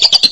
you